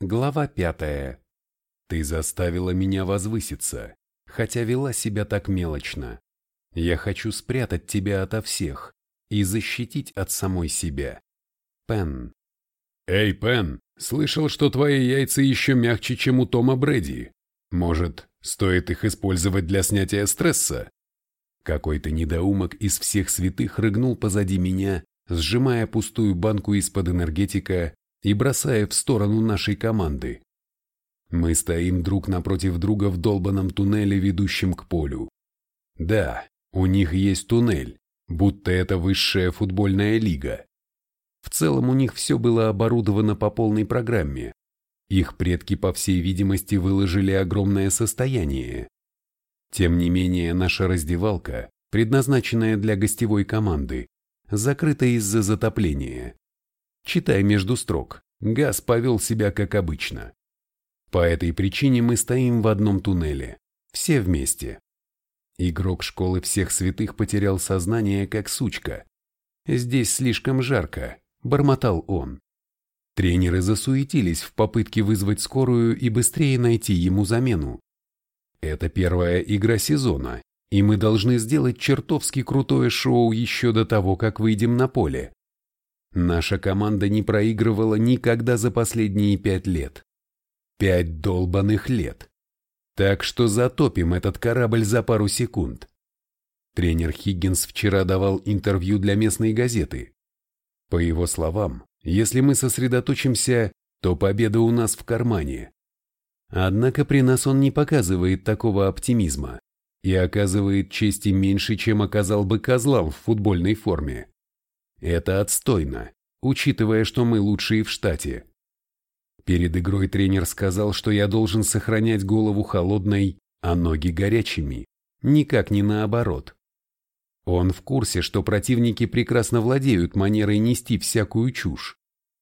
Глава пятая. Ты заставила меня возвыситься, хотя вела себя так мелочно. Я хочу спрятать тебя ото всех и защитить от самой себя. Пен. Эй, Пен, слышал, что твои яйца еще мягче, чем у Тома Брэди. Может, стоит их использовать для снятия стресса? Какой-то недоумок из всех святых рыгнул позади меня, сжимая пустую банку из-под энергетика и бросая в сторону нашей команды. Мы стоим друг напротив друга в долбанном туннеле, ведущем к полю. Да, у них есть туннель, будто это высшая футбольная лига. В целом у них все было оборудовано по полной программе. Их предки, по всей видимости, выложили огромное состояние. Тем не менее, наша раздевалка, предназначенная для гостевой команды, закрыта из-за затопления. Читай между строк, газ повел себя как обычно. По этой причине мы стоим в одном туннеле, все вместе. Игрок школы всех святых потерял сознание, как сучка. Здесь слишком жарко, бормотал он. Тренеры засуетились в попытке вызвать скорую и быстрее найти ему замену. Это первая игра сезона, и мы должны сделать чертовски крутое шоу еще до того, как выйдем на поле. Наша команда не проигрывала никогда за последние пять лет. Пять долбаных лет. Так что затопим этот корабль за пару секунд. Тренер Хиггинс вчера давал интервью для местной газеты. По его словам, если мы сосредоточимся, то победа у нас в кармане. Однако при нас он не показывает такого оптимизма и оказывает чести меньше, чем оказал бы Козлам в футбольной форме. Это отстойно, учитывая, что мы лучшие в штате. Перед игрой тренер сказал, что я должен сохранять голову холодной, а ноги горячими, никак не наоборот. Он в курсе, что противники прекрасно владеют манерой нести всякую чушь.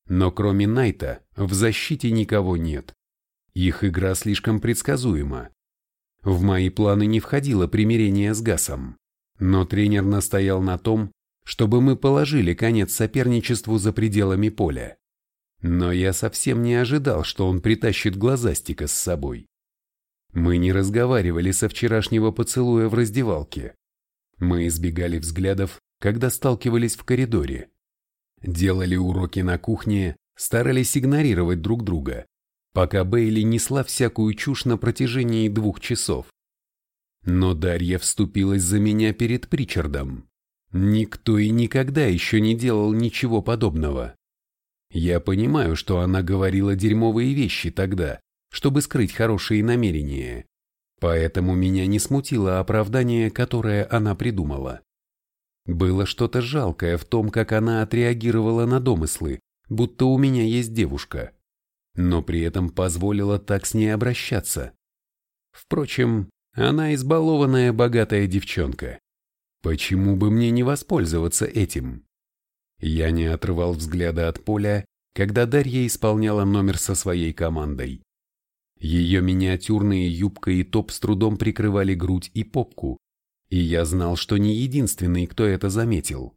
Но кроме Найта в защите никого нет. Их игра слишком предсказуема. В мои планы не входило примирение с Гасом, но тренер настоял на том, чтобы мы положили конец соперничеству за пределами поля. Но я совсем не ожидал, что он притащит глазастика с собой. Мы не разговаривали со вчерашнего поцелуя в раздевалке. Мы избегали взглядов, когда сталкивались в коридоре. Делали уроки на кухне, старались игнорировать друг друга, пока Бейли несла всякую чушь на протяжении двух часов. Но Дарья вступилась за меня перед Причардом. Никто и никогда еще не делал ничего подобного. Я понимаю, что она говорила дерьмовые вещи тогда, чтобы скрыть хорошие намерения. Поэтому меня не смутило оправдание, которое она придумала. Было что-то жалкое в том, как она отреагировала на домыслы, будто у меня есть девушка, но при этом позволила так с ней обращаться. Впрочем, она избалованная богатая девчонка. Почему бы мне не воспользоваться этим? Я не отрывал взгляда от поля, когда Дарья исполняла номер со своей командой. Ее миниатюрные юбка и топ с трудом прикрывали грудь и попку, и я знал, что не единственный, кто это заметил.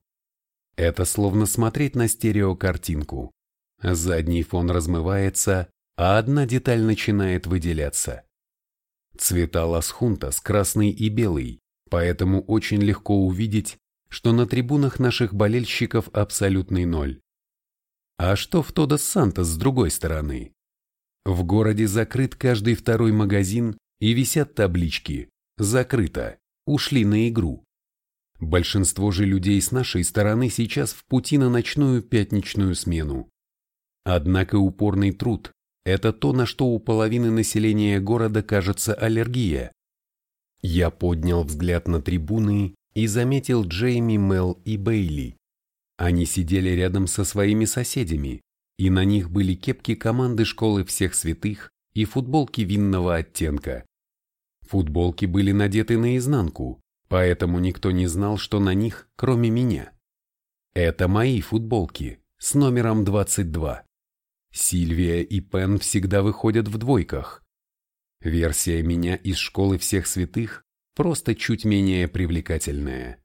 Это словно смотреть на стереокартинку. Задний фон размывается, а одна деталь начинает выделяться. Цвета ласхунтас красный и белый, Поэтому очень легко увидеть, что на трибунах наших болельщиков абсолютный ноль. А что в Тодос Сантос с другой стороны? В городе закрыт каждый второй магазин и висят таблички «Закрыто», «Ушли на игру». Большинство же людей с нашей стороны сейчас в пути на ночную пятничную смену. Однако упорный труд – это то, на что у половины населения города кажется аллергия. Я поднял взгляд на трибуны и заметил Джейми, Мел и Бейли. Они сидели рядом со своими соседями, и на них были кепки команды школы всех святых и футболки винного оттенка. Футболки были надеты наизнанку, поэтому никто не знал, что на них, кроме меня. Это мои футболки с номером 22. Сильвия и Пен всегда выходят в двойках, Версия меня из школы всех святых просто чуть менее привлекательная.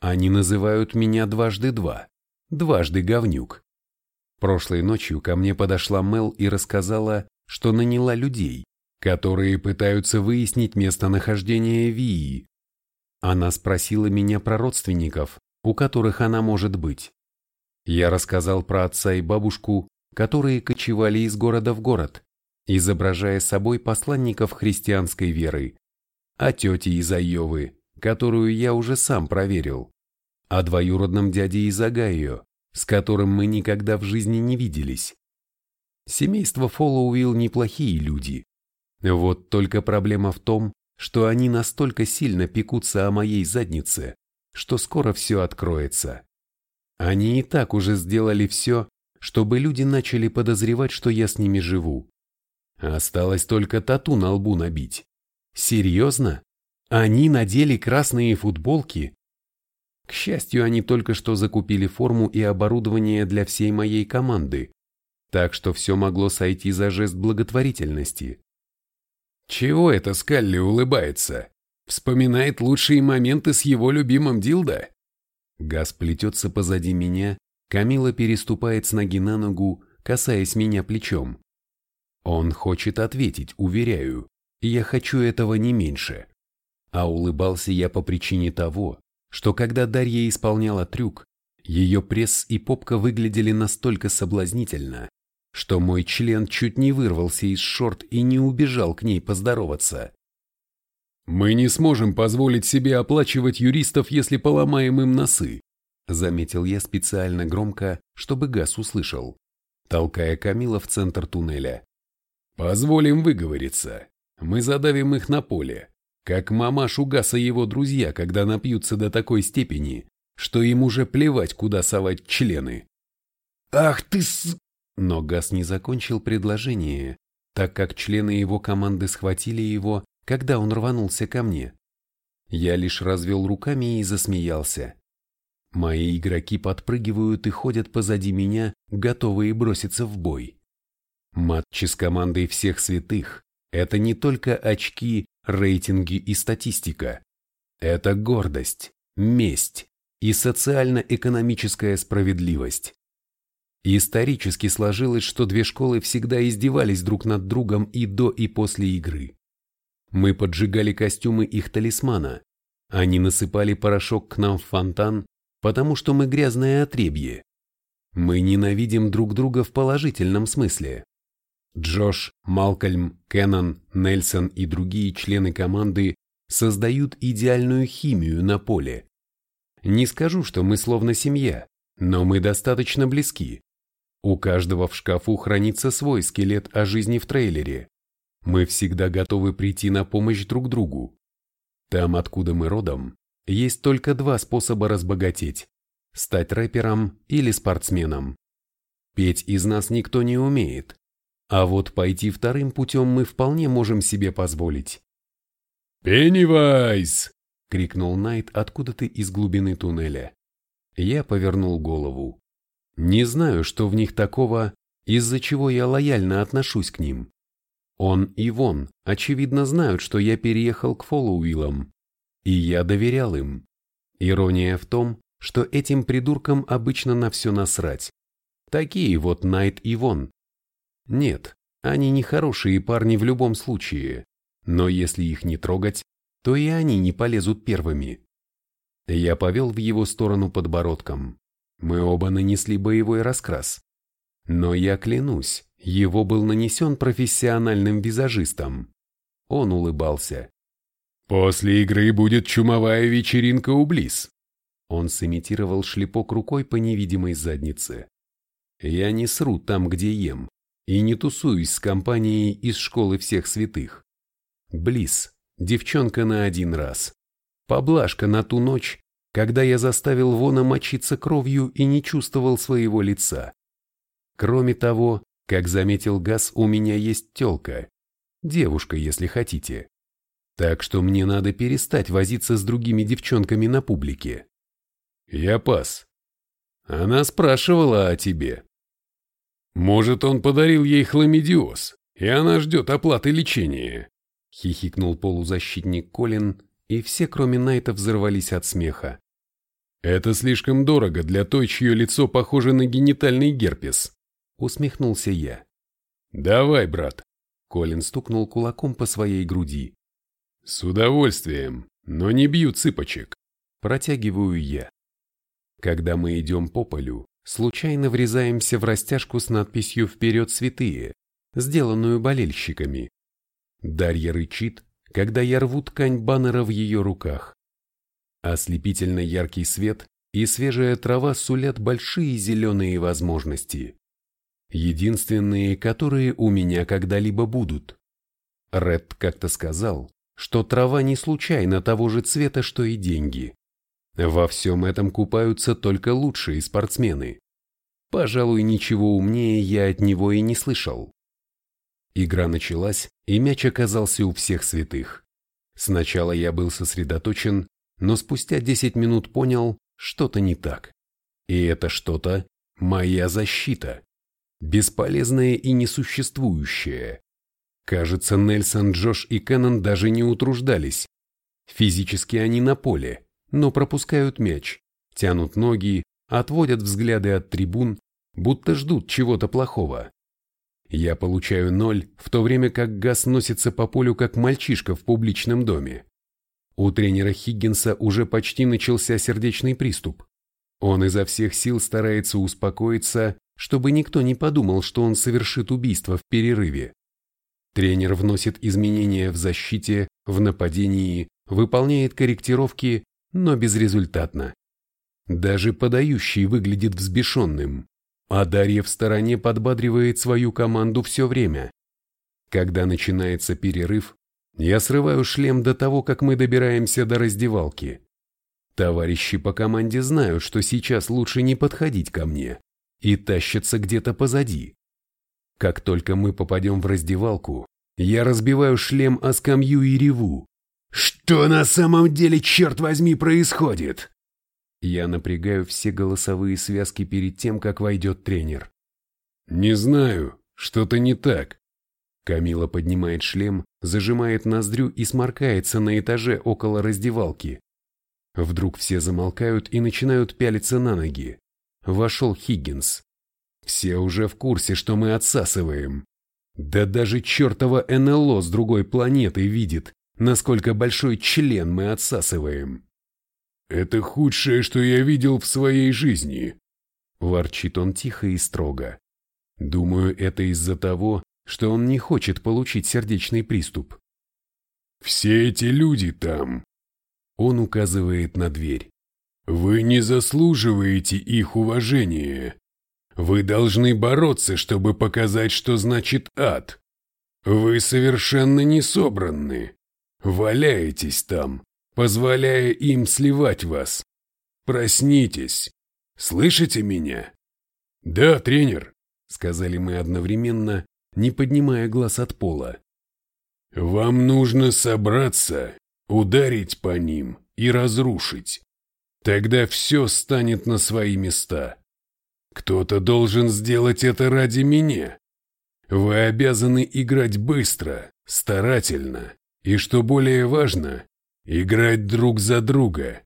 Они называют меня дважды два, дважды говнюк. Прошлой ночью ко мне подошла Мел и рассказала, что наняла людей, которые пытаются выяснить местонахождение Вии. Она спросила меня про родственников, у которых она может быть. Я рассказал про отца и бабушку, которые кочевали из города в город, изображая собой посланников христианской веры, о тете из Айовы, которую я уже сам проверил, о двоюродном дяде из Огайо, с которым мы никогда в жизни не виделись. Семейство Фоллоуилл неплохие люди. Вот только проблема в том, что они настолько сильно пекутся о моей заднице, что скоро все откроется. Они и так уже сделали все, чтобы люди начали подозревать, что я с ними живу. Осталось только тату на лбу набить. Серьезно? Они надели красные футболки? К счастью, они только что закупили форму и оборудование для всей моей команды, так что все могло сойти за жест благотворительности. Чего это Скалли улыбается? Вспоминает лучшие моменты с его любимым Дилда? Газ плетется позади меня, Камила переступает с ноги на ногу, касаясь меня плечом. Он хочет ответить, уверяю, я хочу этого не меньше. А улыбался я по причине того, что когда Дарья исполняла трюк, ее пресс и попка выглядели настолько соблазнительно, что мой член чуть не вырвался из шорт и не убежал к ней поздороваться. «Мы не сможем позволить себе оплачивать юристов, если поломаем им носы», заметил я специально громко, чтобы Газ услышал, толкая Камила в центр туннеля. «Позволим выговориться. Мы задавим их на поле, как мамашу Гаса его друзья, когда напьются до такой степени, что им уже плевать, куда совать члены. «Ах ты с...» Но Гас не закончил предложение, так как члены его команды схватили его, когда он рванулся ко мне. Я лишь развел руками и засмеялся. Мои игроки подпрыгивают и ходят позади меня, готовые броситься в бой. Матчи с командой всех святых – это не только очки рейтинги и статистика. Это гордость, месть и социально-экономическая справедливость. Исторически сложилось, что две школы всегда издевались друг над другом и до, и после игры. Мы поджигали костюмы их талисмана. Они насыпали порошок к нам в фонтан, потому что мы грязное отребье. Мы ненавидим друг друга в положительном смысле. Джош, Малкольм, Кеннон, Нельсон и другие члены команды создают идеальную химию на поле. Не скажу, что мы словно семья, но мы достаточно близки. У каждого в шкафу хранится свой скелет о жизни в трейлере. Мы всегда готовы прийти на помощь друг другу. Там, откуда мы родом, есть только два способа разбогатеть – стать рэпером или спортсменом. Петь из нас никто не умеет, а вот пойти вторым путем мы вполне можем себе позволить. «Пеннивайз!» — крикнул Найт откуда-то из глубины туннеля. Я повернул голову. Не знаю, что в них такого, из-за чего я лояльно отношусь к ним. Он и Вон, очевидно, знают, что я переехал к Фоллоуиллам, и я доверял им. Ирония в том, что этим придуркам обычно на все насрать. Такие вот Найт и Вон, нет, они не хорошие парни в любом случае, но если их не трогать, то и они не полезут первыми. Я повел в его сторону подбородком. Мы оба нанесли боевой раскрас. Но я клянусь, его был нанесен профессиональным визажистом. Он улыбался. «После игры будет чумовая вечеринка у Близ». Он сымитировал шлепок рукой по невидимой заднице. «Я не сру там, где ем и не тусуюсь с компанией из школы всех святых. Близ, девчонка на один раз. Поблажка на ту ночь, когда я заставил Вона мочиться кровью и не чувствовал своего лица. Кроме того, как заметил Газ, у меня есть тёлка. Девушка, если хотите. Так что мне надо перестать возиться с другими девчонками на публике. Я пас. Она спрашивала о тебе. «Может, он подарил ей хламидиоз, и она ждет оплаты лечения?» Хихикнул полузащитник Колин, и все, кроме Найта, взорвались от смеха. «Это слишком дорого для той, чье лицо похоже на генитальный герпес», усмехнулся я. Давай, брат. Колин стукнул кулаком по своей груди. С удовольствием, но не бью цыпочек. Протягиваю я. Когда мы идем по полю, случайно врезаемся в растяжку с надписью «Вперед, святые», сделанную болельщиками. Дарья рычит, когда я рву ткань баннера в ее руках. Ослепительно яркий свет и свежая трава сулят большие зеленые возможности. Единственные, которые у меня когда-либо будут. Ред как-то сказал, что трава не случайно того же цвета, что и деньги. Во всем этом купаются только лучшие спортсмены. Пожалуй, ничего умнее я от него и не слышал. Игра началась, и мяч оказался у всех святых. Сначала я был сосредоточен, но спустя 10 минут понял, что-то не так. И это что-то – моя защита. Бесполезная и несуществующая. Кажется, Нельсон, Джош и Кеннон даже не утруждались. Физически они на поле, но пропускают мяч, тянут ноги, отводят взгляды от трибун, будто ждут чего-то плохого. Я получаю ноль, в то время как Газ носится по полю как мальчишка в публичном доме. У тренера Хиггинса уже почти начался сердечный приступ. Он изо всех сил старается успокоиться, чтобы никто не подумал, что он совершит убийство в перерыве. Тренер вносит изменения в защите, в нападении, выполняет корректировки, но безрезультатно. Даже подающий выглядит взбешенным. А Дарья в стороне подбадривает свою команду все время. Когда начинается перерыв, я срываю шлем до того, как мы добираемся до раздевалки. Товарищи по команде знают, что сейчас лучше не подходить ко мне и тащатся где-то позади. Как только мы попадем в раздевалку, я разбиваю шлем о скамью и реву. «Что на самом деле, черт возьми, происходит?» Я напрягаю все голосовые связки перед тем, как войдет тренер. «Не знаю, что-то не так». Камила поднимает шлем, зажимает ноздрю и сморкается на этаже около раздевалки. Вдруг все замолкают и начинают пялиться на ноги. Вошел Хиггинс. Все уже в курсе, что мы отсасываем. Да даже чертова НЛО с другой планеты видит, насколько большой член мы отсасываем. «Это худшее, что я видел в своей жизни», – ворчит он тихо и строго. Думаю, это из-за того, что он не хочет получить сердечный приступ. «Все эти люди там», – он указывает на дверь. «Вы не заслуживаете их уважения. Вы должны бороться, чтобы показать, что значит ад. Вы совершенно не собранны. Валяетесь там, позволяя им сливать вас. Проснитесь. Слышите меня? Да, тренер, сказали мы одновременно, не поднимая глаз от пола. Вам нужно собраться, ударить по ним и разрушить. Тогда все станет на свои места. Кто-то должен сделать это ради меня. Вы обязаны играть быстро, старательно и, что более важно, Играть друг за друга.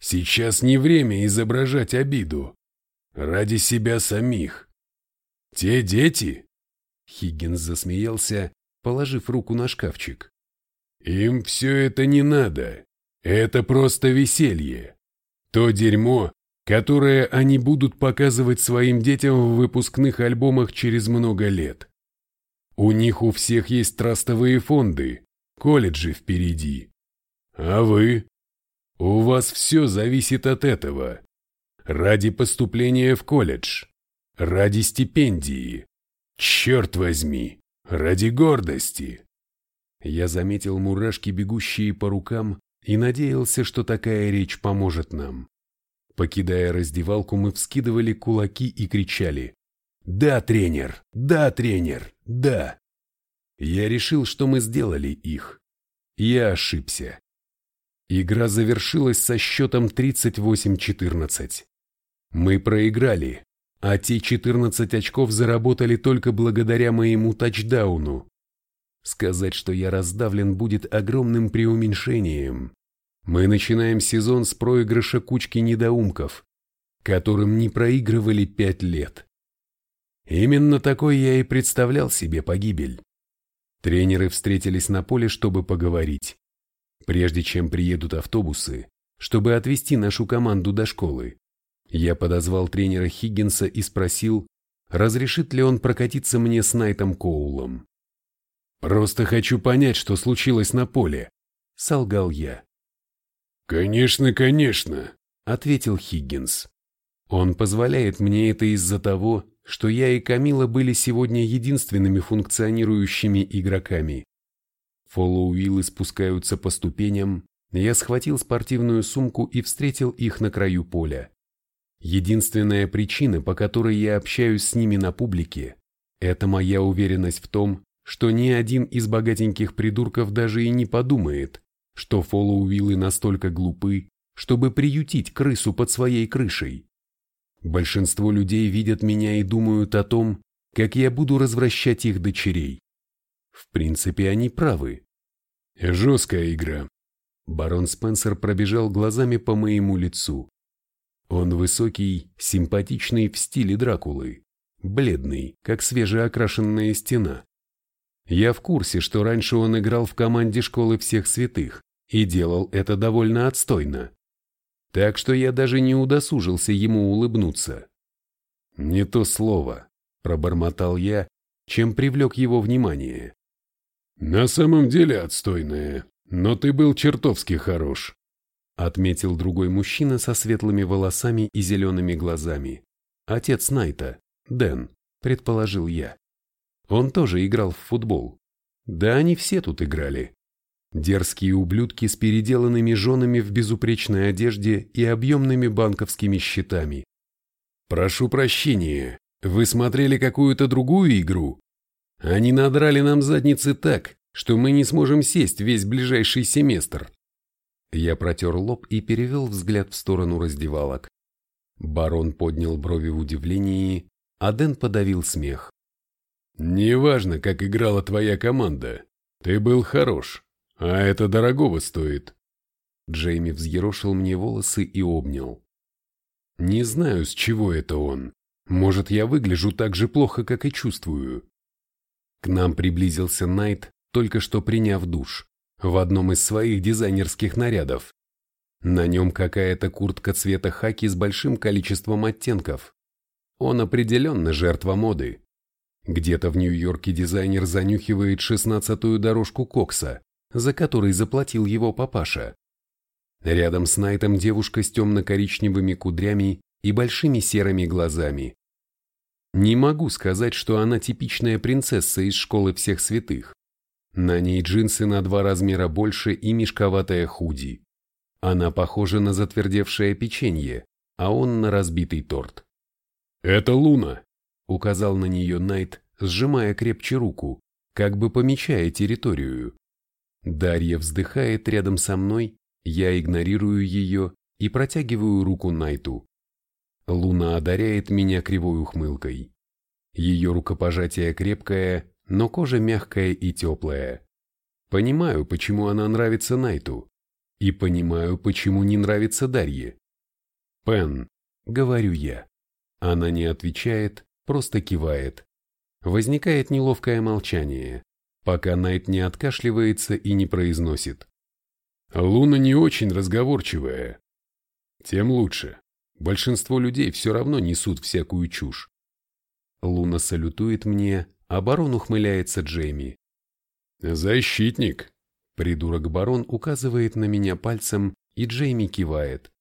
Сейчас не время изображать обиду. Ради себя самих. Те дети... Хиггинс засмеялся, положив руку на шкафчик. Им все это не надо. Это просто веселье. То дерьмо, которое они будут показывать своим детям в выпускных альбомах через много лет. У них у всех есть трастовые фонды, колледжи впереди. А вы? У вас все зависит от этого. Ради поступления в колледж. Ради стипендии. Черт возьми, ради гордости. Я заметил мурашки, бегущие по рукам, и надеялся, что такая речь поможет нам. Покидая раздевалку, мы вскидывали кулаки и кричали «Да, тренер! Да, тренер! Да!» Я решил, что мы сделали их. Я ошибся. Игра завершилась со счетом 38-14. Мы проиграли, а те 14 очков заработали только благодаря моему тачдауну. Сказать, что я раздавлен, будет огромным преуменьшением. Мы начинаем сезон с проигрыша кучки недоумков, которым не проигрывали пять лет. Именно такой я и представлял себе погибель. Тренеры встретились на поле, чтобы поговорить. Прежде чем приедут автобусы, чтобы отвезти нашу команду до школы, я подозвал тренера Хиггинса и спросил, разрешит ли он прокатиться мне с Найтом Коулом. «Просто хочу понять, что случилось на поле», — солгал я. «Конечно, конечно», — ответил Хиггинс. «Он позволяет мне это из-за того, что я и Камила были сегодня единственными функционирующими игроками. Фоллоуиллы спускаются по ступеням, я схватил спортивную сумку и встретил их на краю поля. Единственная причина, по которой я общаюсь с ними на публике, это моя уверенность в том, что ни один из богатеньких придурков даже и не подумает, что Фоллоуиллы настолько глупы, чтобы приютить крысу под своей крышей. Большинство людей видят меня и думают о том, как я буду развращать их дочерей. В принципе, они правы. Жесткая игра. Барон Спенсер пробежал глазами по моему лицу. Он высокий, симпатичный в стиле Дракулы, бледный, как свежеокрашенная стена. Я в курсе, что раньше он играл в команде школы всех святых и делал это довольно отстойно так что я даже не удосужился ему улыбнуться. «Не то слово», — пробормотал я, чем привлек его внимание. «На самом деле отстойное, но ты был чертовски хорош», — отметил другой мужчина со светлыми волосами и зелеными глазами. «Отец Найта, Дэн», — предположил я. Он тоже играл в футбол. Да они все тут играли. Дерзкие ублюдки с переделанными женами в безупречной одежде и объемными банковскими счетами. «Прошу прощения, вы смотрели какую-то другую игру? Они надрали нам задницы так, что мы не сможем сесть весь ближайший семестр». Я протер лоб и перевел взгляд в сторону раздевалок. Барон поднял брови в удивлении, а Дэн подавил смех. «Неважно, как играла твоя команда, ты был хорош. А это дорогого стоит. Джейми взъерошил мне волосы и обнял. Не знаю, с чего это он. Может, я выгляжу так же плохо, как и чувствую. К нам приблизился Найт, только что приняв душ, в одном из своих дизайнерских нарядов. На нем какая-то куртка цвета хаки с большим количеством оттенков. Он определенно жертва моды. Где-то в Нью-Йорке дизайнер занюхивает шестнадцатую дорожку кокса, за который заплатил его папаша. Рядом с Найтом девушка с темно-коричневыми кудрями и большими серыми глазами. Не могу сказать, что она типичная принцесса из школы всех святых. На ней джинсы на два размера больше и мешковатая худи. Она похожа на затвердевшее печенье, а он на разбитый торт. «Это Луна», — указал на нее Найт, сжимая крепче руку, как бы помечая территорию. Дарья вздыхает рядом со мной, я игнорирую ее и протягиваю руку Найту. Луна одаряет меня кривой ухмылкой. Ее рукопожатие крепкое, но кожа мягкая и теплая. Понимаю, почему она нравится Найту. И понимаю, почему не нравится Дарье. «Пен», — говорю я. Она не отвечает, просто кивает. Возникает неловкое молчание пока Найт не откашливается и не произносит. Луна не очень разговорчивая. Тем лучше. Большинство людей все равно несут всякую чушь. Луна салютует мне, а барон ухмыляется Джейми. «Защитник!» Придурок барон указывает на меня пальцем, и Джейми кивает.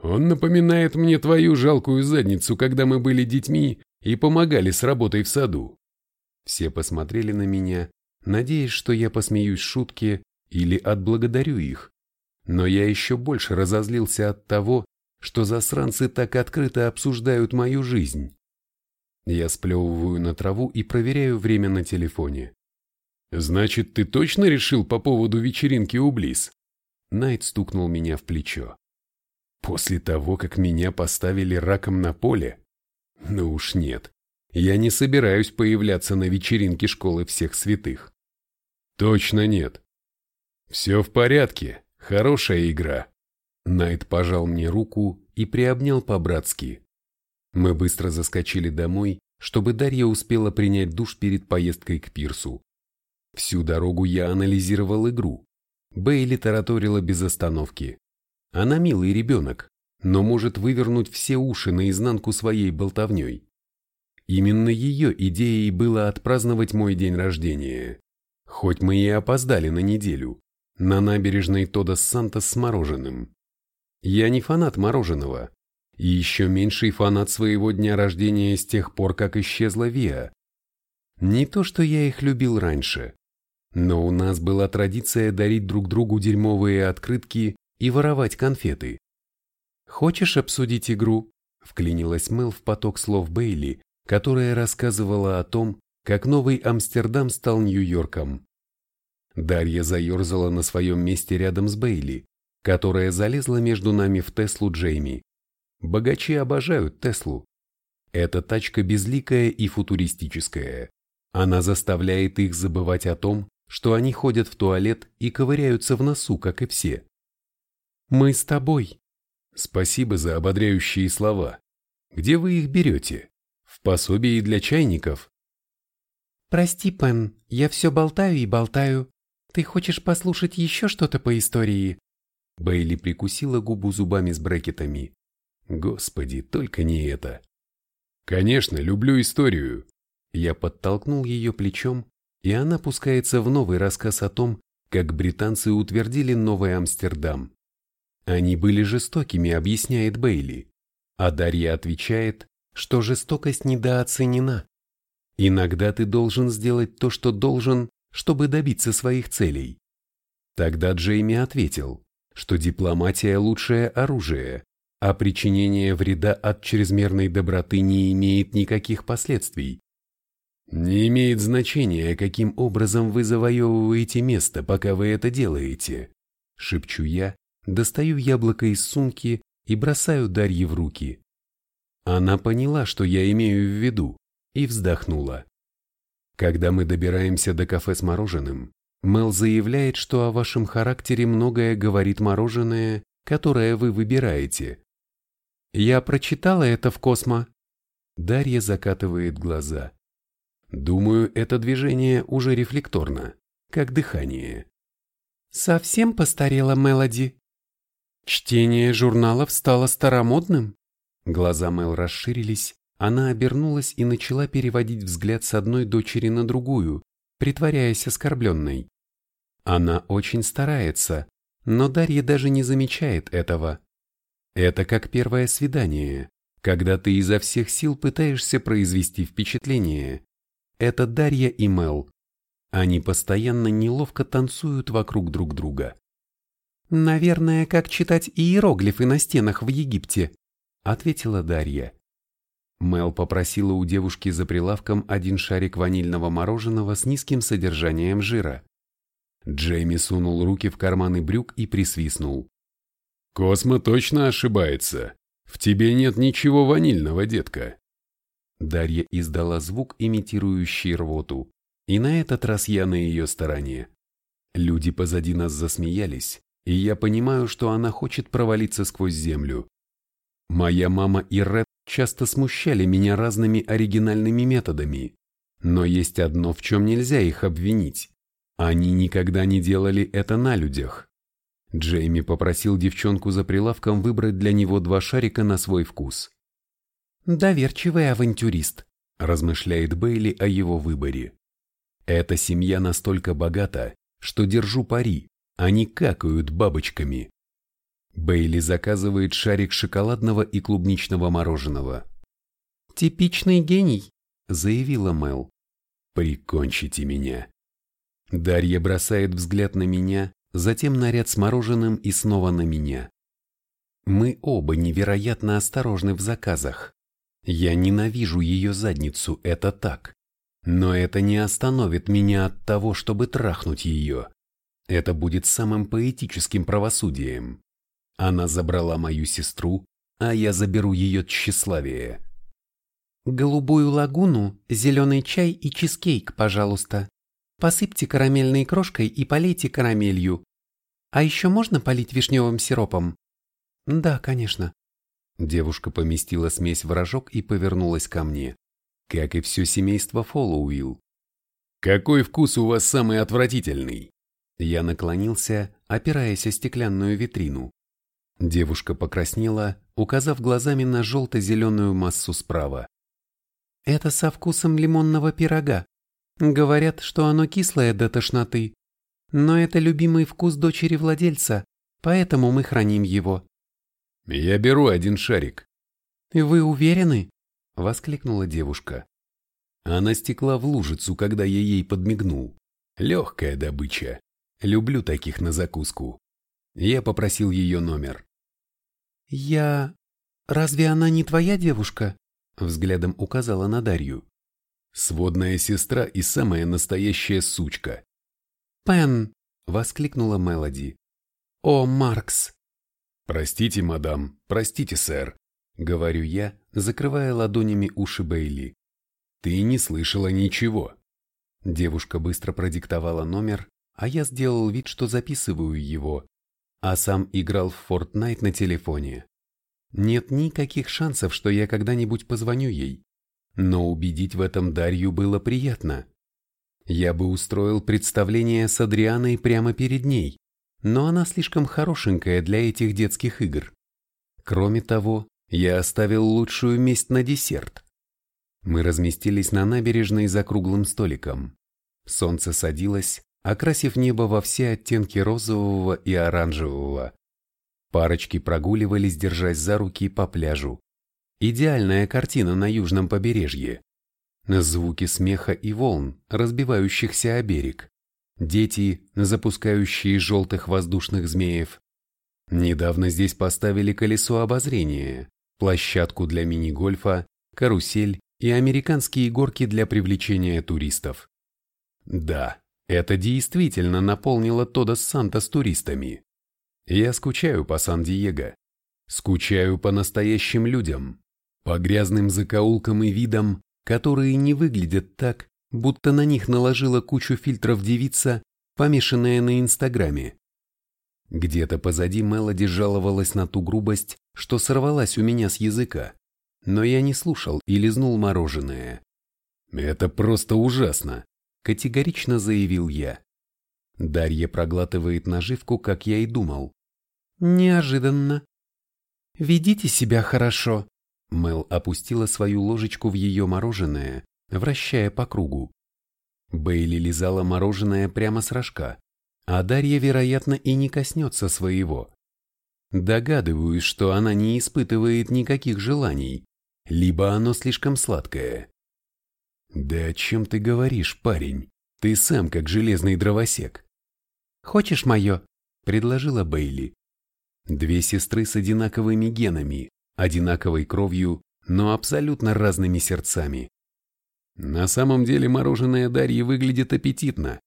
«Он напоминает мне твою жалкую задницу, когда мы были детьми и помогали с работой в саду. Все посмотрели на меня, надеясь, что я посмеюсь шутки или отблагодарю их. Но я еще больше разозлился от того, что засранцы так открыто обсуждают мою жизнь. Я сплевываю на траву и проверяю время на телефоне. «Значит, ты точно решил по поводу вечеринки у Близ?» Найт стукнул меня в плечо. «После того, как меня поставили раком на поле? Ну уж нет. Я не собираюсь появляться на вечеринке школы всех святых. Точно нет. Все в порядке, хорошая игра. Найт пожал мне руку и приобнял по-братски. Мы быстро заскочили домой, чтобы Дарья успела принять душ перед поездкой к пирсу. Всю дорогу я анализировал игру. Бейли тараторила без остановки. Она милый ребенок, но может вывернуть все уши наизнанку своей болтовней. Именно ее идеей было отпраздновать мой день рождения. Хоть мы и опоздали на неделю, на набережной Тодос Сантос с мороженым. Я не фанат мороженого, и еще меньший фанат своего дня рождения с тех пор, как исчезла Виа. Не то, что я их любил раньше, но у нас была традиция дарить друг другу дерьмовые открытки и воровать конфеты. «Хочешь обсудить игру?» – вклинилась Мел в поток слов Бейли, которая рассказывала о том, как Новый Амстердам стал Нью-Йорком. Дарья заерзала на своем месте рядом с Бейли, которая залезла между нами в Теслу Джейми. Богачи обожают Теслу. Эта тачка безликая и футуристическая. Она заставляет их забывать о том, что они ходят в туалет и ковыряются в носу, как и все. «Мы с тобой». Спасибо за ободряющие слова. Где вы их берете? В пособии для чайников? Прости, Пен, я все болтаю и болтаю. Ты хочешь послушать еще что-то по истории? Бейли прикусила губу зубами с брекетами. Господи, только не это. Конечно, люблю историю. Я подтолкнул ее плечом, и она пускается в новый рассказ о том, как британцы утвердили Новый Амстердам. Они были жестокими, объясняет Бейли, а Дарья отвечает, что жестокость недооценена. Иногда ты должен сделать то, что должен, чтобы добиться своих целей. Тогда Джейми ответил, что дипломатия – лучшее оружие, а причинение вреда от чрезмерной доброты не имеет никаких последствий. Не имеет значения, каким образом вы завоевываете место, пока вы это делаете, шепчу я, достаю яблоко из сумки и бросаю Дарье в руки. Она поняла, что я имею в виду, и вздохнула. Когда мы добираемся до кафе с мороженым, Мел заявляет, что о вашем характере многое говорит мороженое, которое вы выбираете. Я прочитала это в Космо. Дарья закатывает глаза. Думаю, это движение уже рефлекторно, как дыхание. Совсем постарела Мелоди. Чтение журналов стало старомодным. Глаза Мел расширились, она обернулась и начала переводить взгляд с одной дочери на другую, притворяясь оскорбленной. Она очень старается, но Дарья даже не замечает этого. Это как первое свидание, когда ты изо всех сил пытаешься произвести впечатление. Это Дарья и Мел. Они постоянно неловко танцуют вокруг друг друга. «Наверное, как читать иероглифы на стенах в Египте», — ответила Дарья. Мел попросила у девушки за прилавком один шарик ванильного мороженого с низким содержанием жира. Джейми сунул руки в карманы брюк и присвистнул. «Космо точно ошибается. В тебе нет ничего ванильного, детка». Дарья издала звук, имитирующий рвоту, и на этот раз я на ее стороне. Люди позади нас засмеялись, и я понимаю, что она хочет провалиться сквозь землю. Моя мама и Ред часто смущали меня разными оригинальными методами, но есть одно, в чем нельзя их обвинить. Они никогда не делали это на людях. Джейми попросил девчонку за прилавком выбрать для него два шарика на свой вкус. «Доверчивый авантюрист», – размышляет Бейли о его выборе. «Эта семья настолько богата, что держу пари, они какают бабочками». Бейли заказывает шарик шоколадного и клубничного мороженого. «Типичный гений», – заявила Мел. «Прикончите меня». Дарья бросает взгляд на меня, затем на ряд с мороженым и снова на меня. Мы оба невероятно осторожны в заказах. Я ненавижу ее задницу, это так. Но это не остановит меня от того, чтобы трахнуть ее. Это будет самым поэтическим правосудием. Она забрала мою сестру, а я заберу ее тщеславие. «Голубую лагуну, зеленый чай и чизкейк, пожалуйста», Посыпьте карамельной крошкой и полейте карамелью. А еще можно полить вишневым сиропом? Да, конечно. Девушка поместила смесь в рожок и повернулась ко мне. как и все семейство Фоллоуилл. «Какой вкус у вас самый отвратительный?» Я наклонился, опираясь о стеклянную витрину. Девушка покраснела, указав глазами на желто-зеленую массу справа. «Это со вкусом лимонного пирога. Говорят, что оно кислое до тошноты. Но это любимый вкус дочери владельца, поэтому мы храним его». «Я беру один шарик». «Вы уверены?» — воскликнула девушка. Она стекла в лужицу, когда я ей подмигнул. Легкая добыча. Люблю таких на закуску. Я попросил ее номер. «Я... Разве она не твоя девушка?» Взглядом указала на Дарью. Сводная сестра и самая настоящая сучка. «Пен!» — воскликнула Мелоди. «О, Маркс!» «Простите, мадам, простите, сэр», — говорю я, закрывая ладонями уши Бейли. «Ты не слышала ничего». Девушка быстро продиктовала номер, а я сделал вид, что записываю его, а сам играл в Fortnite на телефоне. Нет никаких шансов, что я когда-нибудь позвоню ей. Но убедить в этом Дарью было приятно. Я бы устроил представление с Адрианой прямо перед ней, но она слишком хорошенькая для этих детских игр. Кроме того, я оставил лучшую месть на десерт. Мы разместились на набережной за круглым столиком. Солнце садилось, окрасив небо во все оттенки розового и оранжевого. Парочки прогуливались, держась за руки по пляжу. Идеальная картина на южном побережье. Звуки смеха и волн, разбивающихся о берег. Дети, запускающие желтых воздушных змеев. Недавно здесь поставили колесо обозрения, площадку для мини-гольфа, карусель и американские горки для привлечения туристов. Да, это действительно наполнило Тодос Сантос туристами. Я скучаю по Сан-Диего. Скучаю по настоящим людям, по грязным закоулкам и видам, которые не выглядят так, будто на них наложила кучу фильтров девица, помешанная на Инстаграме. Где-то позади Мелоди жаловалась на ту грубость, что сорвалась у меня с языка, но я не слушал и лизнул мороженое. «Это просто ужасно», категорично заявил я. Дарья проглатывает наживку, как я и думал. Неожиданно. Ведите себя хорошо. Мел опустила свою ложечку в ее мороженое, вращая по кругу. Бейли лизала мороженое прямо с рожка, а Дарья, вероятно, и не коснется своего. Догадываюсь, что она не испытывает никаких желаний, либо оно слишком сладкое. «Да о чем ты говоришь, парень? Ты сам как железный дровосек». «Хочешь мое?» – предложила Бейли. Две сестры с одинаковыми генами, одинаковой кровью, но абсолютно разными сердцами. На самом деле мороженое Дарьи выглядит аппетитно.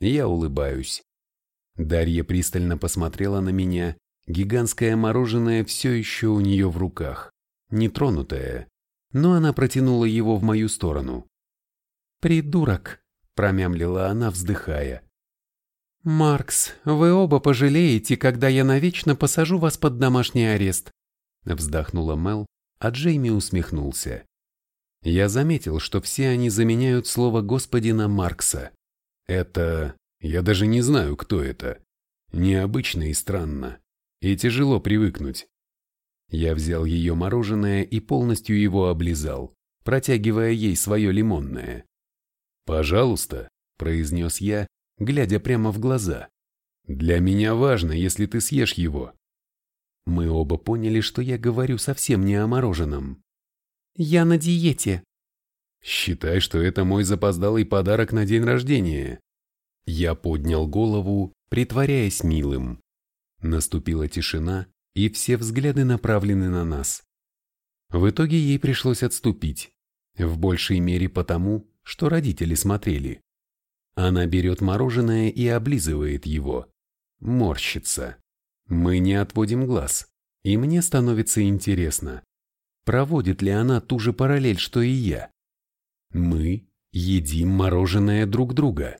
Я улыбаюсь. Дарья пристально посмотрела на меня. Гигантское мороженое все еще у нее в руках, нетронутое, но она протянула его в мою сторону. «Придурок!» – промямлила она, вздыхая. «Маркс, вы оба пожалеете, когда я навечно посажу вас под домашний арест», – вздохнула Мел, а Джейми усмехнулся. Я заметил, что все они заменяют слово господина Маркса. Это... я даже не знаю, кто это. Необычно и странно. И тяжело привыкнуть. Я взял ее мороженое и полностью его облизал, протягивая ей свое лимонное. «Пожалуйста», – произнес я, глядя прямо в глаза. «Для меня важно, если ты съешь его». Мы оба поняли, что я говорю совсем не о мороженом. «Я на диете». «Считай, что это мой запоздалый подарок на день рождения». Я поднял голову, притворяясь милым. Наступила тишина, и все взгляды направлены на нас. В итоге ей пришлось отступить, в большей мере потому, что родители смотрели. Она берет мороженое и облизывает его. Морщится. Мы не отводим глаз. И мне становится интересно, проводит ли она ту же параллель, что и я. Мы едим мороженое друг друга.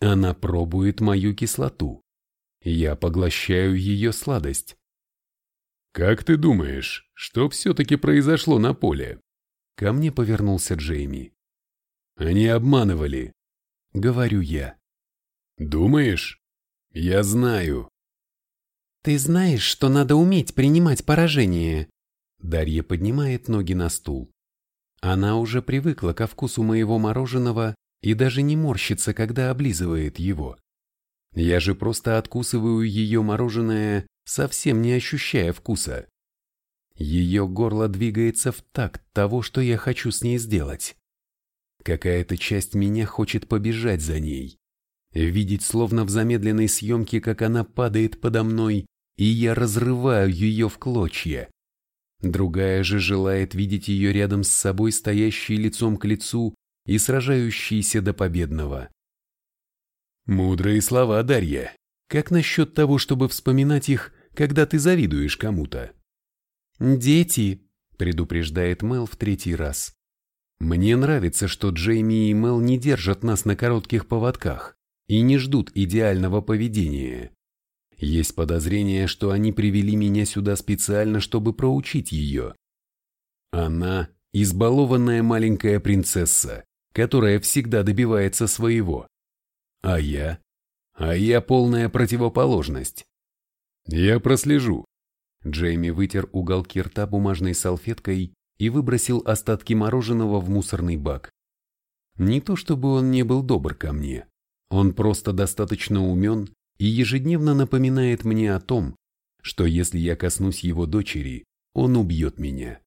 Она пробует мою кислоту. Я поглощаю ее сладость. «Как ты думаешь, что все-таки произошло на поле?» Ко мне повернулся Джейми. Они обманывали. Говорю я. Думаешь? Я знаю. Ты знаешь, что надо уметь принимать поражение. Дарья поднимает ноги на стул. Она уже привыкла ко вкусу моего мороженого и даже не морщится, когда облизывает его. Я же просто откусываю ее мороженое, совсем не ощущая вкуса. Ее горло двигается в такт того, что я хочу с ней сделать. Какая-то часть меня хочет побежать за ней, видеть словно в замедленной съемке, как она падает подо мной, и я разрываю ее в клочья. Другая же желает видеть ее рядом с собой, стоящей лицом к лицу и сражающейся до победного. Мудрые слова, Дарья. Как насчет того, чтобы вспоминать их, когда ты завидуешь кому-то? «Дети», — предупреждает Мел в третий раз. Мне нравится, что Джейми и Мел не держат нас на коротких поводках и не ждут идеального поведения. Есть подозрение, что они привели меня сюда специально, чтобы проучить ее. Она – избалованная маленькая принцесса, которая всегда добивается своего. А я? А я полная противоположность. Я прослежу. Джейми вытер уголки рта бумажной салфеткой и выбросил остатки мороженого в мусорный бак. Не то чтобы он не был добр ко мне, он просто достаточно умен и ежедневно напоминает мне о том, что если я коснусь его дочери, он убьет меня.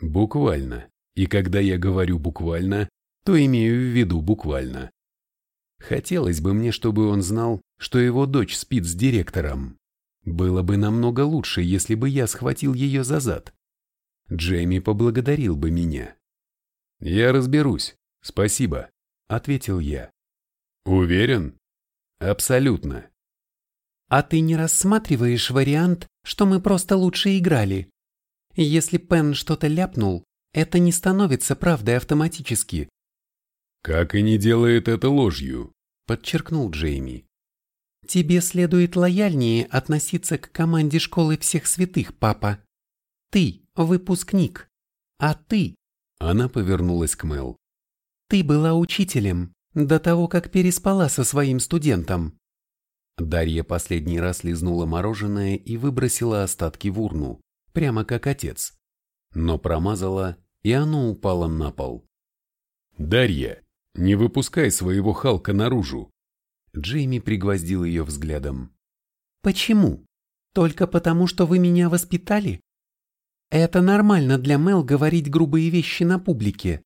Буквально. И когда я говорю буквально, то имею в виду буквально. Хотелось бы мне, чтобы он знал, что его дочь спит с директором. Было бы намного лучше, если бы я схватил ее за зад. Джейми поблагодарил бы меня. «Я разберусь, спасибо», — ответил я. «Уверен?» «Абсолютно. А ты не рассматриваешь вариант, что мы просто лучше играли? Если Пен что-то ляпнул, это не становится правдой автоматически. Как и не делает это ложью, подчеркнул Джейми. Тебе следует лояльнее относиться к команде школы всех святых, папа. Ты выпускник, а ты... Она повернулась к Мел. Ты была учителем до того, как переспала со своим студентом. Дарья последний раз лизнула мороженое и выбросила остатки в урну, прямо как отец. Но промазала, и оно упало на пол. «Дарья, не выпускай своего Халка наружу!» Джейми пригвоздил ее взглядом. «Почему? Только потому, что вы меня воспитали? Это нормально для Мел говорить грубые вещи на публике,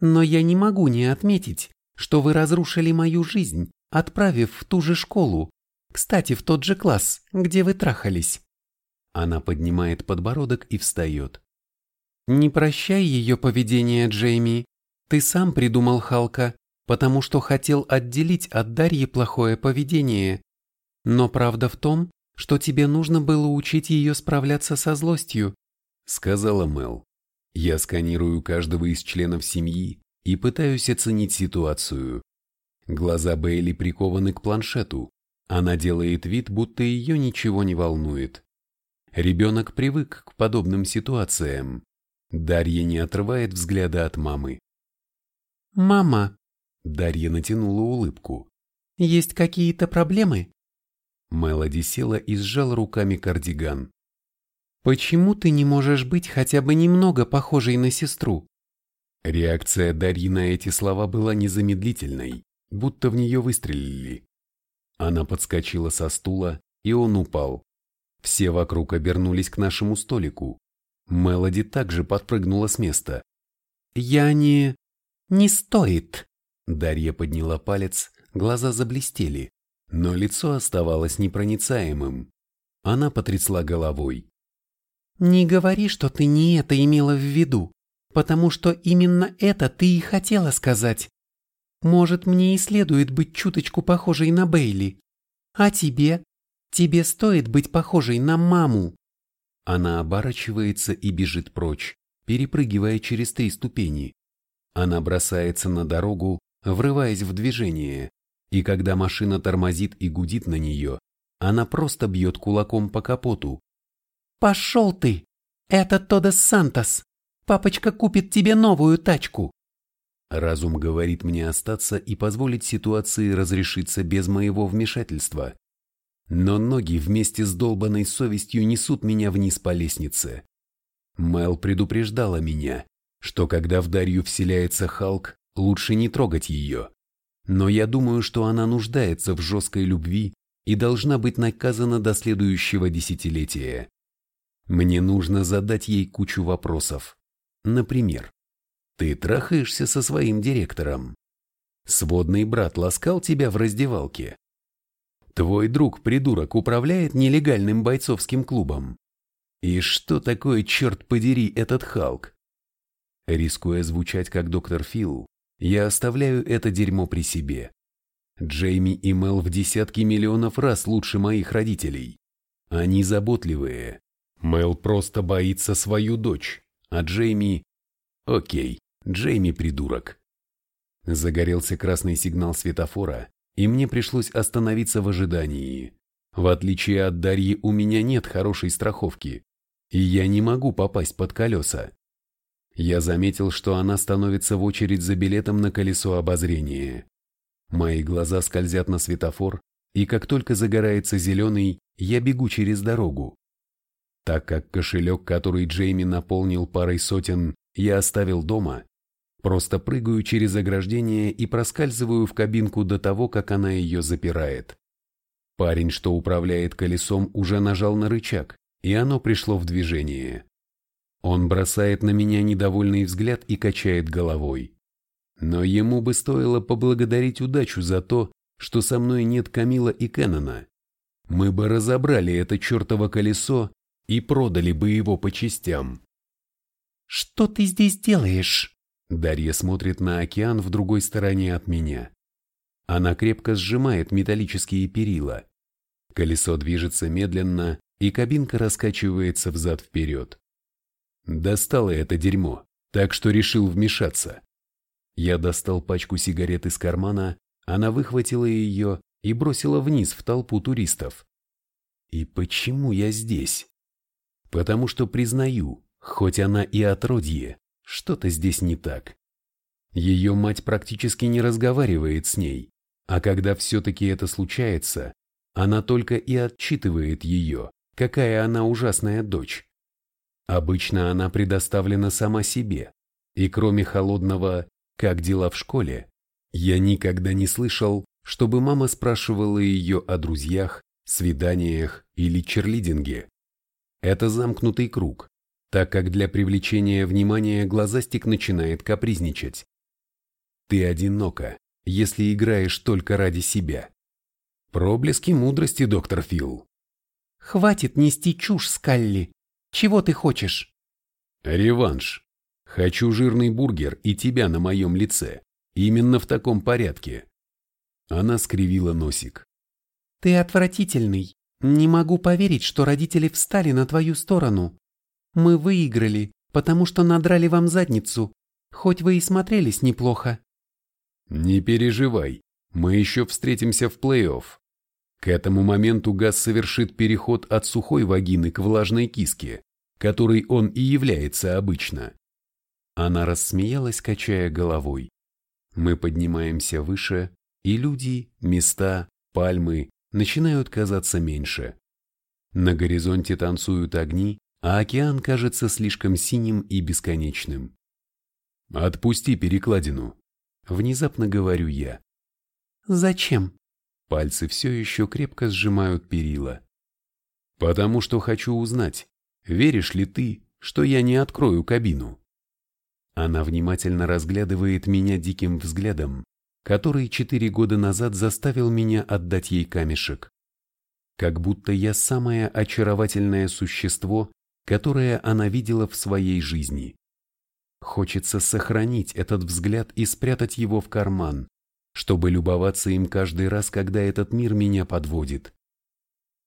но я не могу не отметить, что вы разрушили мою жизнь, отправив в ту же школу, кстати, в тот же класс, где вы трахались. Она поднимает подбородок и встает. Не прощай ее поведение, Джейми. Ты сам придумал Халка, потому что хотел отделить от Дарьи плохое поведение. Но правда в том, что тебе нужно было учить ее справляться со злостью, сказала Мел. Я сканирую каждого из членов семьи и пытаюсь оценить ситуацию. Глаза Бейли прикованы к планшету, она делает вид, будто ее ничего не волнует. Ребенок привык к подобным ситуациям. Дарья не отрывает взгляда от мамы. «Мама!» Дарья натянула улыбку. «Есть какие-то проблемы?» Мелоди села и сжал руками кардиган. «Почему ты не можешь быть хотя бы немного похожей на сестру?» Реакция Дарьи на эти слова была незамедлительной, будто в нее выстрелили. Она подскочила со стула, и он упал. Все вокруг обернулись к нашему столику. Мелоди также подпрыгнула с места. «Я не... не стоит!» Дарья подняла палец, глаза заблестели, но лицо оставалось непроницаемым. Она потрясла головой. «Не говори, что ты не это имела в виду, потому что именно это ты и хотела сказать. Может, мне и следует быть чуточку похожей на Бейли. А тебе? Тебе стоит быть похожей на маму. Она оборачивается и бежит прочь, перепрыгивая через три ступени. Она бросается на дорогу, врываясь в движение, и когда машина тормозит и гудит на нее, она просто бьет кулаком по капоту. «Пошел ты! Это Тодос Сантос! Папочка купит тебе новую тачку. Разум говорит мне остаться и позволить ситуации разрешиться без моего вмешательства. Но ноги вместе с долбанной совестью несут меня вниз по лестнице. Мел предупреждала меня, что когда в Дарью вселяется Халк, лучше не трогать ее. Но я думаю, что она нуждается в жесткой любви и должна быть наказана до следующего десятилетия. Мне нужно задать ей кучу вопросов. Например, ты трахаешься со своим директором. Сводный брат ласкал тебя в раздевалке. Твой друг-придурок управляет нелегальным бойцовским клубом. И что такое, черт подери, этот Халк? Рискуя звучать как доктор Фил, я оставляю это дерьмо при себе. Джейми и Мел в десятки миллионов раз лучше моих родителей. Они заботливые. Мел просто боится свою дочь, а Джейми... Окей, Джейми придурок. Загорелся красный сигнал светофора, и мне пришлось остановиться в ожидании. В отличие от Дарьи у меня нет хорошей страховки, и я не могу попасть под колеса. Я заметил, что она становится в очередь за билетом на колесо обозрения. Мои глаза скользят на светофор, и как только загорается зеленый, я бегу через дорогу. Так как кошелек, который Джейми наполнил парой сотен, я оставил дома, Просто прыгаю через ограждение и проскальзываю в кабинку до того, как она ее запирает. Парень, что управляет колесом, уже нажал на рычаг, и оно пришло в движение. Он бросает на меня недовольный взгляд и качает головой. Но ему бы стоило поблагодарить удачу за то, что со мной нет Камила и Кеннона. Мы бы разобрали это чертово колесо и продали бы его по частям. «Что ты здесь делаешь?» Дарья смотрит на океан в другой стороне от меня. Она крепко сжимает металлические перила. Колесо движется медленно, и кабинка раскачивается взад-вперед. Достало это дерьмо, так что решил вмешаться. Я достал пачку сигарет из кармана, она выхватила ее и бросила вниз в толпу туристов. И почему я здесь? Потому что признаю, хоть она и отродье, что-то здесь не так. Ее мать практически не разговаривает с ней, а когда все-таки это случается, она только и отчитывает ее, какая она ужасная дочь. Обычно она предоставлена сама себе, и кроме холодного «как дела в школе», я никогда не слышал, чтобы мама спрашивала ее о друзьях, свиданиях или черлидинге. Это замкнутый круг, так как для привлечения внимания глазастик начинает капризничать. Ты одинока, если играешь только ради себя. Проблески мудрости, доктор Фил. Хватит нести чушь, Скалли. Чего ты хочешь? Реванш. Хочу жирный бургер и тебя на моем лице. Именно в таком порядке. Она скривила носик. Ты отвратительный. Не могу поверить, что родители встали на твою сторону. Мы выиграли, потому что надрали вам задницу, хоть вы и смотрелись неплохо. Не переживай, мы еще встретимся в плей-офф. К этому моменту Газ совершит переход от сухой вагины к влажной киске, которой он и является обычно. Она рассмеялась, качая головой. Мы поднимаемся выше, и люди, места, пальмы начинают казаться меньше. На горизонте танцуют огни, а океан кажется слишком синим и бесконечным. «Отпусти перекладину», — внезапно говорю я. «Зачем?» Пальцы все еще крепко сжимают перила. «Потому что хочу узнать, веришь ли ты, что я не открою кабину?» Она внимательно разглядывает меня диким взглядом, который четыре года назад заставил меня отдать ей камешек. Как будто я самое очаровательное существо, которое она видела в своей жизни. Хочется сохранить этот взгляд и спрятать его в карман, чтобы любоваться им каждый раз, когда этот мир меня подводит.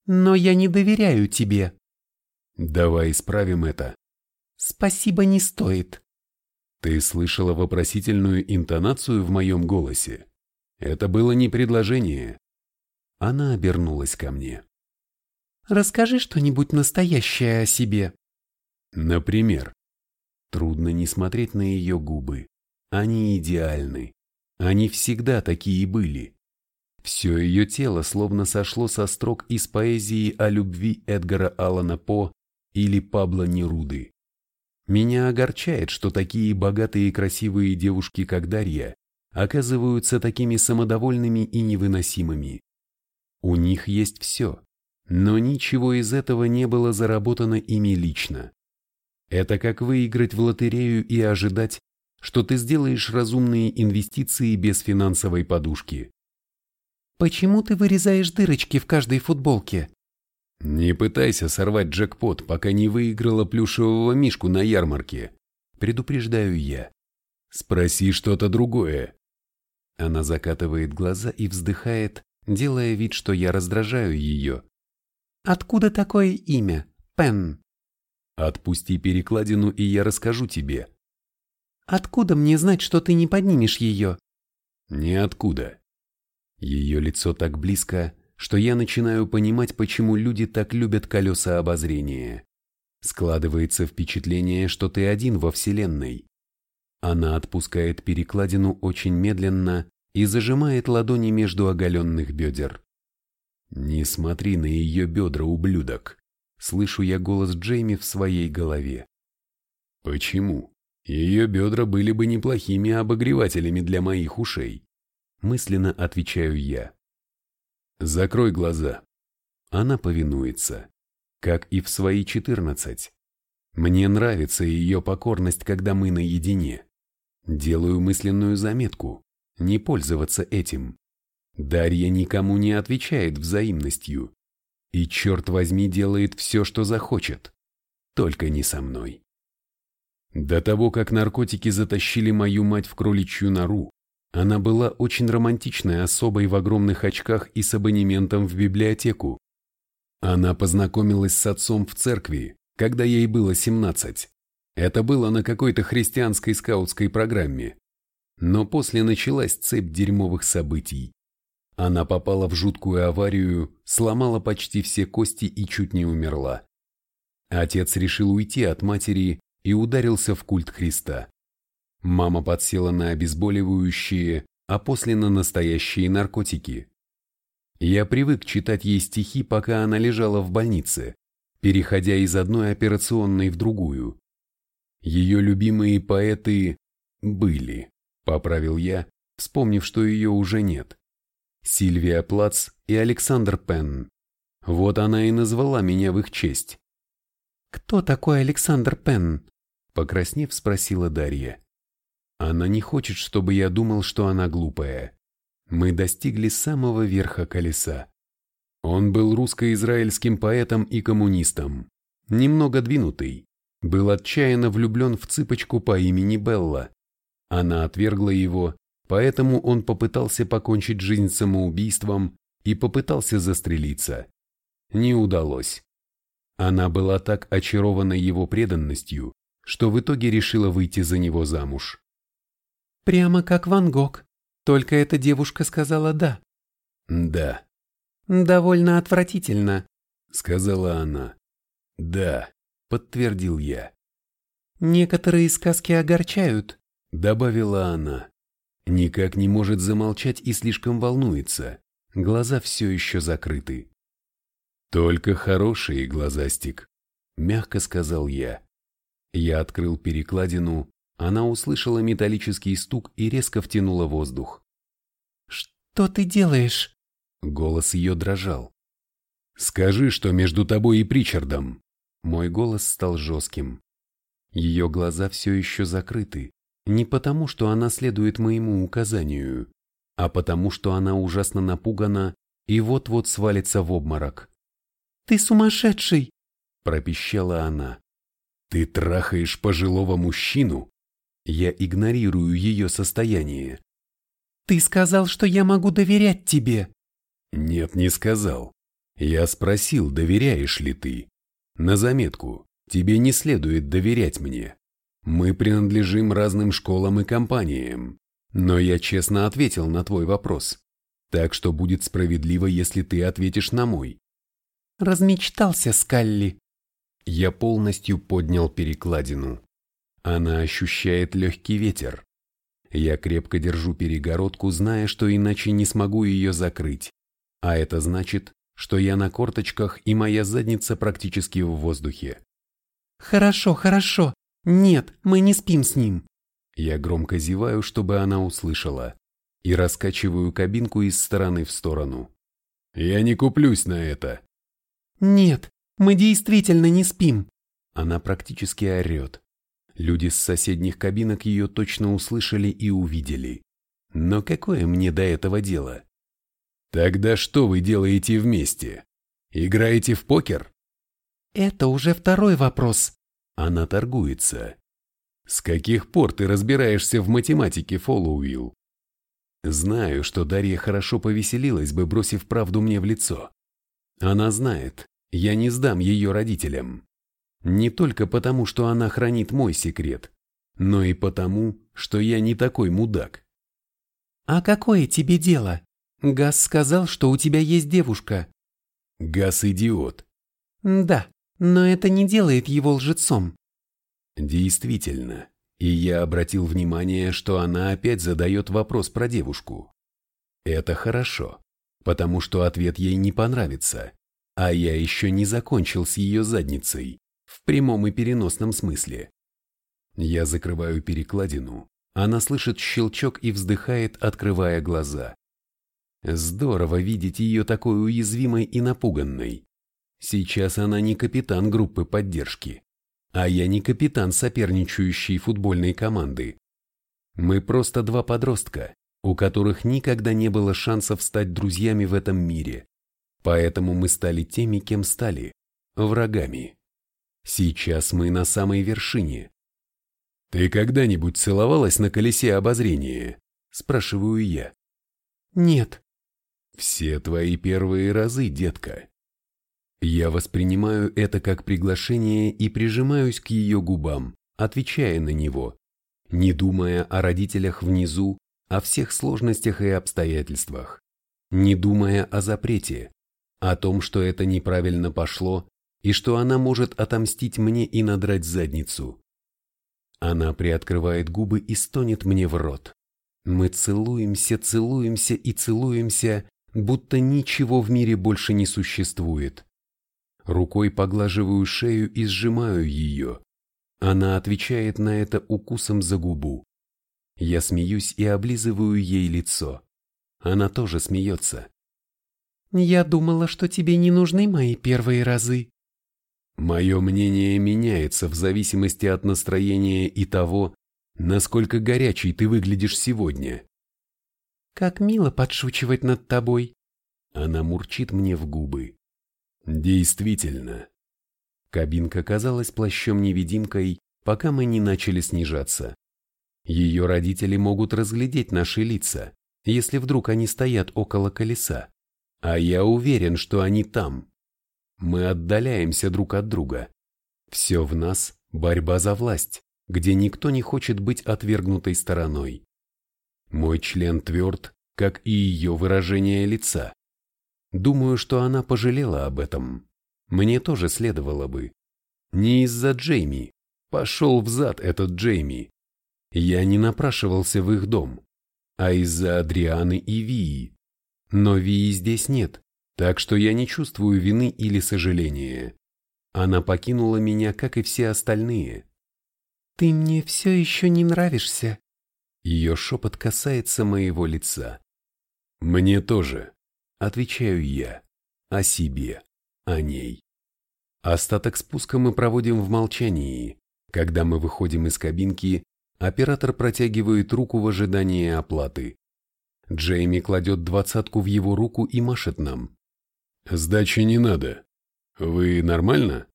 Но я не доверяю тебе. Давай исправим это. Спасибо не стоит. Ты слышала вопросительную интонацию в моем голосе. Это было не предложение. Она обернулась ко мне. Расскажи что-нибудь настоящее о себе. Например, Трудно не смотреть на ее губы. Они идеальны. Они всегда такие были. Все ее тело словно сошло со строк из поэзии о любви Эдгара Аллана По или Пабло Неруды. Меня огорчает, что такие богатые и красивые девушки, как Дарья, оказываются такими самодовольными и невыносимыми. У них есть все, но ничего из этого не было заработано ими лично. Это как выиграть в лотерею и ожидать, что ты сделаешь разумные инвестиции без финансовой подушки. Почему ты вырезаешь дырочки в каждой футболке? Не пытайся сорвать джекпот, пока не выиграла плюшевого мишку на ярмарке. Предупреждаю я. Спроси что-то другое. Она закатывает глаза и вздыхает, делая вид, что я раздражаю ее. Откуда такое имя? Пен. Отпусти перекладину, и я расскажу тебе. Откуда мне знать, что ты не поднимешь ее? Ниоткуда. Ее лицо так близко, что я начинаю понимать, почему люди так любят колеса обозрения. Складывается впечатление, что ты один во Вселенной. Она отпускает перекладину очень медленно и зажимает ладони между оголенных бедер. «Не смотри на ее бедра, ублюдок!» Слышу я голос Джейми в своей голове. «Почему? Ее бедра были бы неплохими обогревателями для моих ушей», мысленно отвечаю я. «Закрой глаза». Она повинуется, как и в свои четырнадцать. Мне нравится ее покорность, когда мы наедине. Делаю мысленную заметку, не пользоваться этим. Дарья никому не отвечает взаимностью. И, черт возьми, делает все, что захочет. Только не со мной. До того, как наркотики затащили мою мать в кроличью нору, она была очень романтичной особой в огромных очках и с абонементом в библиотеку. Она познакомилась с отцом в церкви, когда ей было 17. Это было на какой-то христианской скаутской программе. Но после началась цепь дерьмовых событий. Она попала в жуткую аварию, сломала почти все кости и чуть не умерла. Отец решил уйти от матери и ударился в культ Христа. Мама подсела на обезболивающие, а после на настоящие наркотики. Я привык читать ей стихи, пока она лежала в больнице, переходя из одной операционной в другую. Ее любимые поэты были, поправил я, вспомнив, что ее уже нет. Сильвия Плац и Александр Пен. Вот она и назвала меня в их честь. «Кто такой Александр Пен?» Покраснев, спросила Дарья. Она не хочет, чтобы я думал, что она глупая. Мы достигли самого верха колеса. Он был русско-израильским поэтом и коммунистом, немного двинутый, был отчаянно влюблен в цыпочку по имени Белла. Она отвергла его, поэтому он попытался покончить жизнь самоубийством и попытался застрелиться. Не удалось. Она была так очарована его преданностью, что в итоге решила выйти за него замуж. Прямо как Ван Гог, только эта девушка сказала «да». «Да». «Довольно отвратительно», — сказала она. «Да», — подтвердил я. «Некоторые сказки огорчают», — добавила она. Никак не может замолчать и слишком волнуется. Глаза все еще закрыты. «Только хорошие, глазастик», — мягко сказал я. Я открыл перекладину, она услышала металлический стук и резко втянула воздух. «Что ты делаешь?» Голос ее дрожал. «Скажи, что между тобой и Причардом». Мой голос стал жестким. Ее глаза все еще закрыты, не потому, что она следует моему указанию, а потому, что она ужасно напугана и вот-вот свалится в обморок. «Ты сумасшедший!» – пропищала она. «Ты трахаешь пожилого мужчину?» Я игнорирую ее состояние. «Ты сказал, что я могу доверять тебе!» «Нет, не сказал. Я спросил, доверяешь ли ты. На заметку, тебе не следует доверять мне. Мы принадлежим разным школам и компаниям, но я честно ответил на твой вопрос. Так что будет справедливо, если ты ответишь на мой. Размечтался, Скалли. Я полностью поднял перекладину. Она ощущает легкий ветер. Я крепко держу перегородку, зная, что иначе не смогу ее закрыть. А это значит, что я на корточках и моя задница практически в воздухе. «Хорошо, хорошо. Нет, мы не спим с ним». Я громко зеваю, чтобы она услышала, и раскачиваю кабинку из стороны в сторону. Я не куплюсь на это. «Нет, мы действительно не спим». Она практически орет. Люди с соседних кабинок ее точно услышали и увидели. Но какое мне до этого дело? Тогда что вы делаете вместе? Играете в покер? Это уже второй вопрос. Она торгуется. С каких пор ты разбираешься в математике, Фоллоуилл? Знаю, что Дарья хорошо повеселилась бы, бросив правду мне в лицо. Она знает, я не сдам ее родителям. Не только потому, что она хранит мой секрет, но и потому, что я не такой мудак. «А какое тебе дело? Газ сказал, что у тебя есть девушка». Газ идиот. «Да, но это не делает его лжецом». Действительно, и я обратил внимание, что она опять задает вопрос про девушку. Это хорошо, потому что ответ ей не понравится, а я еще не закончил с ее задницей прямом и переносном смысле. Я закрываю перекладину, она слышит щелчок и вздыхает, открывая глаза. Здорово видеть ее такой уязвимой и напуганной. Сейчас она не капитан группы поддержки, а я не капитан соперничающей футбольной команды. Мы просто два подростка, у которых никогда не было шансов стать друзьями в этом мире. Поэтому мы стали теми, кем стали – врагами. Сейчас мы на самой вершине. «Ты когда-нибудь целовалась на колесе обозрения?» – спрашиваю я. «Нет». «Все твои первые разы, детка». Я воспринимаю это как приглашение и прижимаюсь к ее губам, отвечая на него, не думая о родителях внизу, о всех сложностях и обстоятельствах, не думая о запрете, о том, что это неправильно пошло и что она может отомстить мне и надрать задницу. Она приоткрывает губы и стонет мне в рот. Мы целуемся, целуемся и целуемся, будто ничего в мире больше не существует. Рукой поглаживаю шею и сжимаю ее. Она отвечает на это укусом за губу. Я смеюсь и облизываю ей лицо. Она тоже смеется. «Я думала, что тебе не нужны мои первые разы», Мое мнение меняется в зависимости от настроения и того, насколько горячий ты выглядишь сегодня. Как мило подшучивать над тобой. Она мурчит мне в губы. Действительно. Кабинка казалась плащом-невидимкой, пока мы не начали снижаться. Ее родители могут разглядеть наши лица, если вдруг они стоят около колеса. А я уверен, что они там, мы отдаляемся друг от друга. Все в нас – борьба за власть, где никто не хочет быть отвергнутой стороной. Мой член тверд, как и ее выражение лица. Думаю, что она пожалела об этом. Мне тоже следовало бы. Не из-за Джейми. Пошел в зад этот Джейми. Я не напрашивался в их дом, а из-за Адрианы и Вии. Но Вии здесь нет. Так что я не чувствую вины или сожаления. Она покинула меня, как и все остальные. «Ты мне все еще не нравишься». Ее шепот касается моего лица. «Мне тоже», — отвечаю я, о себе, о ней. Остаток спуска мы проводим в молчании. Когда мы выходим из кабинки, оператор протягивает руку в ожидании оплаты. Джейми кладет двадцатку в его руку и машет нам. «Сдачи не надо. Вы нормально?»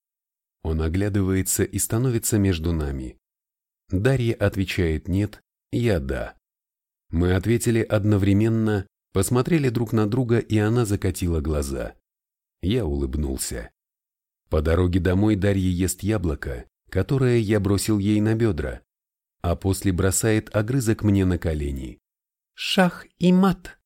Он оглядывается и становится между нами. Дарья отвечает «нет», я «да». Мы ответили одновременно, посмотрели друг на друга, и она закатила глаза. Я улыбнулся. По дороге домой Дарья ест яблоко, которое я бросил ей на бедра, а после бросает огрызок мне на колени. «Шах и мат!»